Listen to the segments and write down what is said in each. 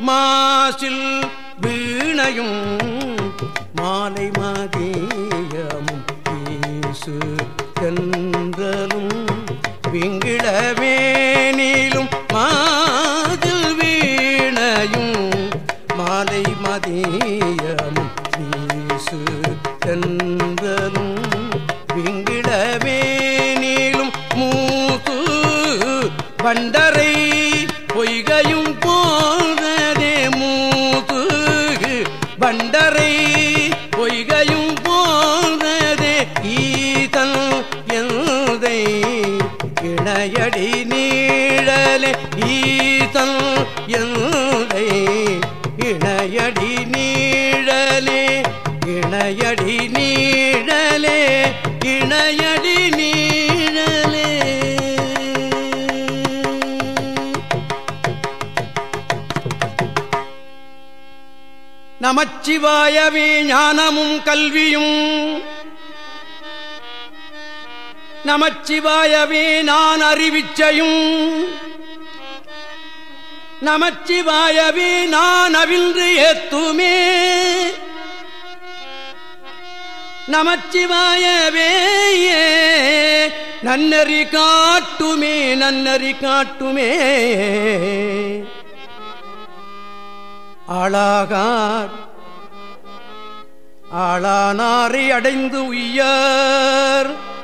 மாசில் வீணையும் மாலை மதியமும் வீசு தென்றலும் விங்கிழவேனிலும் மாதில் வீணையும் மாலை மதியமும் வீசு தென்றலும் விங்கிழவேனிலும் மூத்து பண்ட இணையடி நீழலே ஈதன் எந்தை. இணையடி நீழலே இணையடி நீழலே இணையடி நீழலே. நமச்சிவாயவே ஞானமும் கல்வியும் நமச்சிவாயவே நான் அறிவிச்சையும். நமச்சிவாயவே நான் அவிழ்ந்து ஏத்துமே. நமச்சிவாயவே நன்னறி காட்டுமே நன்னறி காட்டுமே. ஆளாகார் ஆளானாரை அடைந்து உய்யார்.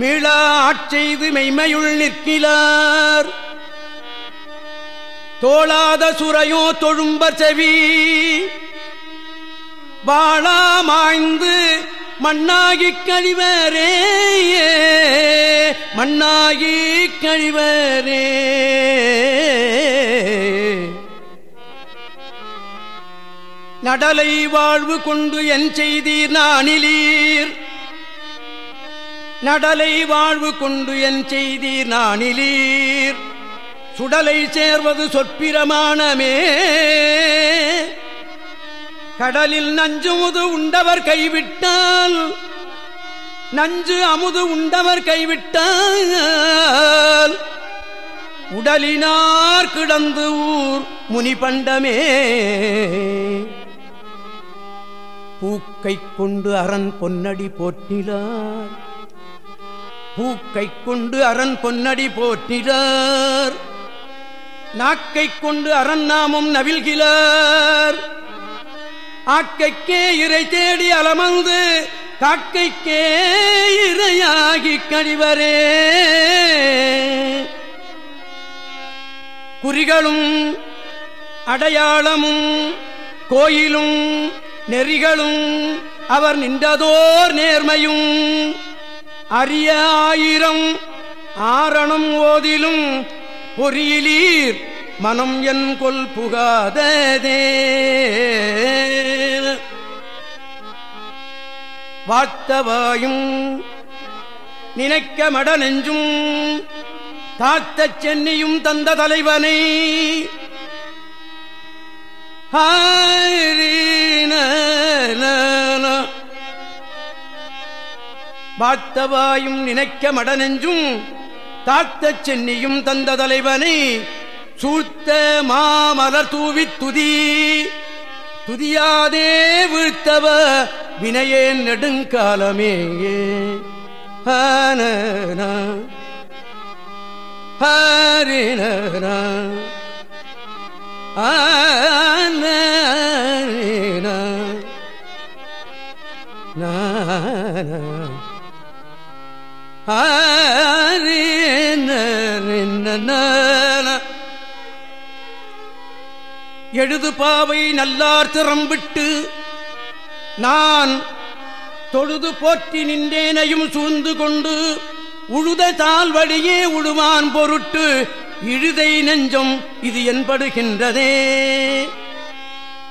மீளா ஆட்செய்து மெய்மையுள் நிற்கிறார் தோளாத சுரையோ தொழும்பர் செவி. வாழாமாய்ந்து மண்ணாகி கழிவரே மண்ணாகி கழிவரே. நடலை வாழ்வு கொண்டு என் செய்தீர் நானிலீர். நடலை வாழ்வு கொண்டு என் செய்தி நானிலீர். சுடலை சேர்வது சொற்பிரமாணமே. கடலில் நஞ்சு முது உண்டவர் கைவிட்டால் நஞ்சு அமுது உண்டவர் கைவிட்டால் உடலினார் கிடந்து ஊர் முனி பண்டமே. பூக்கை கொண்டு அரண் பொன்னடி போற்றினார் பூக்கை கொண்டு அரண் பொன்னடி போற்றினார் நாக்கை கொண்டு அரண் நாமம் நவில்கிறார் ஆக்கைக்கே இறை தேடி அலமந்து காக்கைக்கே இறையாகி கழிவரே. குறிகளும் அடையாளமும் கோயிலும் நெறிகளும் அவர் நின்றதோர் நேர்மையும் அரிய ஆயிரம் ஆரணம் ஓதிலும் பொறியிலீர் மனம் என் கொல் புகாததே. வாழ்த்தவாயும் நினைக்க மட நெஞ்சும் தாத்த சென்னியும் தந்த தலைவனை. ஆ வார்த்தவாயும் நினைக்க மடநெஞ்சும் தாத்த சென்னியும் தந்த தலைவனை சூத்த மாமலர் தூவி துதி. துதியாதே வீழ்த்தவ வினையே நெடுங்காலமே. ஹான ஹரின ஆன எழுது பாவை நல்லார் திறம்பிட்டு நான் தொழுது போற்றி நின்றேனையும் சூழ்ந்து கொண்டு உழுத தாழ்வழியே உழுவான் பொருட்டு இழுதை நெஞ்சம் இது என்படுகின்றதே.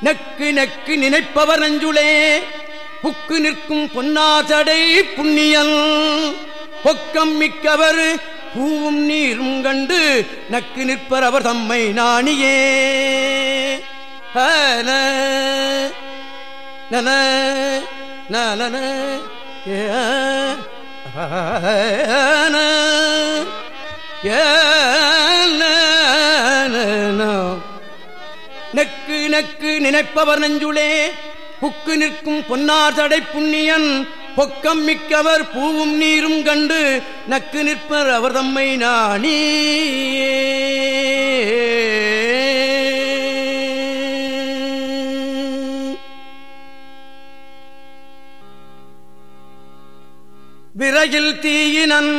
நக்கு நக்கு நினைப்பவர் நஞ்சுளே புக்கு நிற்கும் பொன்னாசடை புண்ணியல். பொக்கம் மிக்கவர் பூவும் நீரும் கண்டு நக்கு நிற்பர் அவர் தம்மை நாணியே. ஹன நன நலன ஏன ஏன நினைப்பவர் நெஞ்சுளே புக்கு நிற்கும் பொன்னார் தடை புண்ணியன் பொக்கம் மிக்கவர் பூவும் நீரும் கண்டு நக்கு நிற்பர் அவர் தம்மை நாணி விரகில் தீயினன்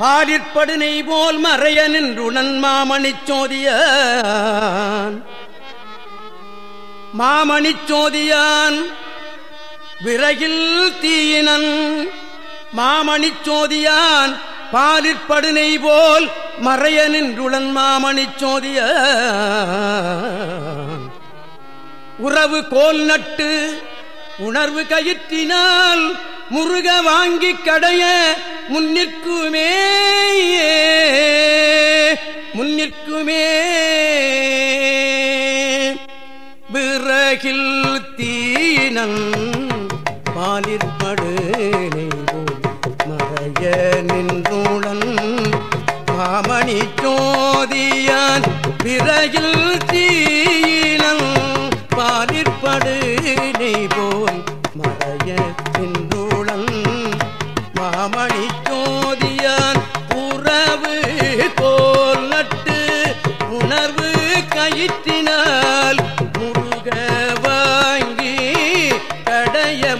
பாலிற்படுனை போல் மறைய நின்றுணன் மாமணிச் சோதியான். மாமணிச் சோதியான் விறகில் தீயினன் மாமணிச் சோதியான் பாலிற்படுனை போல் மறைய நின்றுளன் மாமணிச் சோதிய உறவு கோல் நட்டு உணர்வு கயிற்றினால் முருக வாங்கி கடைய முன்னிற்குமே. முன்னிற்குமே. விறகில் தீனன் மாலிற் படு மறைய நின்றுடன் மாமணி சோதியான் பிறகில் தீயினம் பாலிற்படு நெய் போல் மறைய நின்றுடன் மாமணி